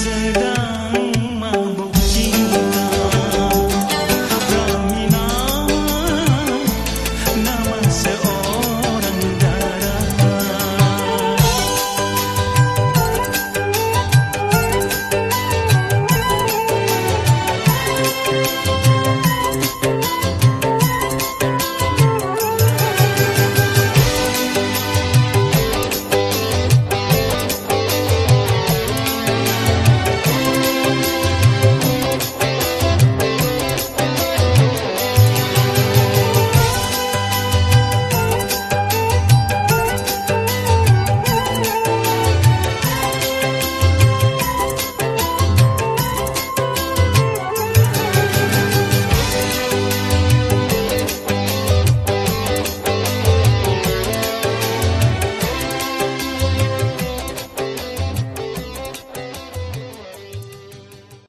say that